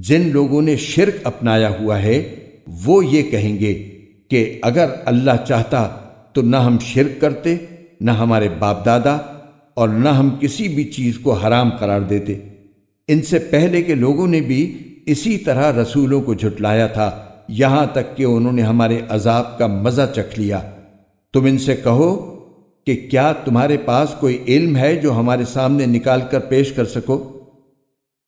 जिन लोगों ने शिरक अपनाया हुआ है, वो ये कहेंगे कि अगर अल्लाह चाहता तो न हम शिरक करते, न हमारे बाप दादा और न हम किसी भी चीज़ को हराम करार देते। इनसे पहले के लोगों ने भी इसी तरह रसूलों को झुटलाया था। यहाँ तक कि उन्होंने हमारे अजाब का मज़ा चख लिया। तुम इनसे कहो कि क्या तुम्हारे पास कोई इल्म है जो हमारे सामने निकाल कर पेश कर सको?